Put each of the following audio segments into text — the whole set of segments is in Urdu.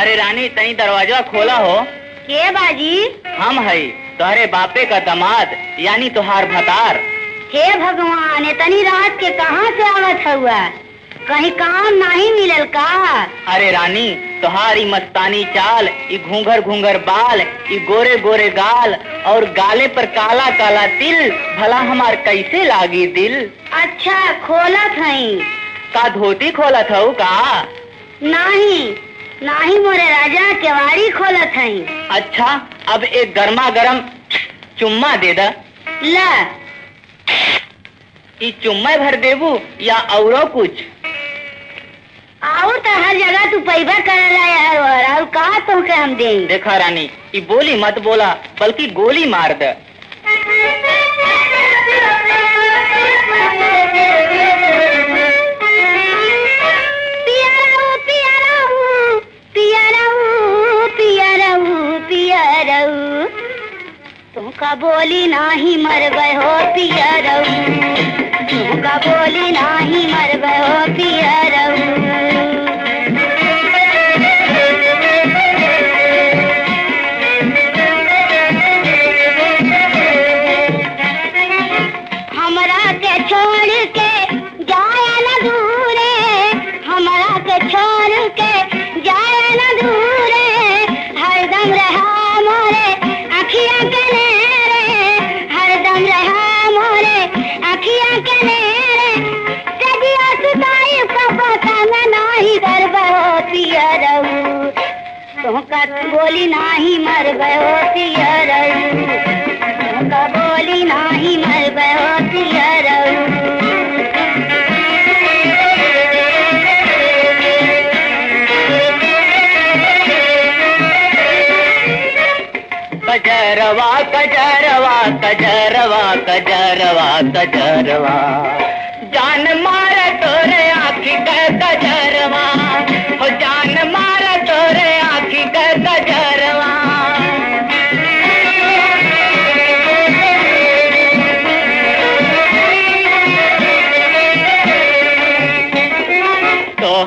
ارے رانی تین دروازہ کھولا ہو۔ کے باجی؟ ہم ہے ترے باپے کا دماد یعنی ترار کے بھگوان کہاں سے آنا تھا کام نہیں مل کا؟ ارے رانی تاری مستانی چال یہ گھونگھر گھونگھر بال ای گورے گورے گال اور گالے پر کالا کالا دل بھلا ہمارے کیسے لاگی دل؟ اچھا کھولا تھا کا دھوتی کھولا تھا کا؟ اچھا اب ایک گرما گرم چما دے دے بھر دیبو یا اور کچھ؟ آج جگہ کرے کہاں کے ہم دیں؟ گے بلکہ گولی مار د تم کا بولی نہ ہی مر گئے ہو پیا رو۔ تم کا بولی نہ ہی مر گئے ہو پیا رو۔ بولی کجروا کجروا کجروا جان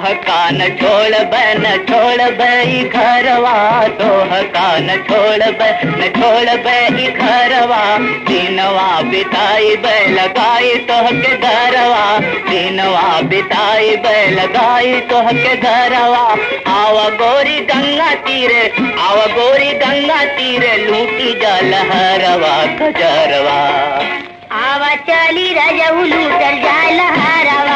ہکا نہ چھوڑ بہ نہ چھوڑ بئی گھروا تو ہکا چھوڑ بہ چھوڑ بئی گھروا دینوا بتائی بہ لگائی تو کے گھروا دینوا بتائی بہ لگائی تو کے گھروا آو گوری گنگا تیرے آو گوری گنگا تیرے لوٹی جا لہروا کجروا آو چالی رجا لوٹل جا لہروا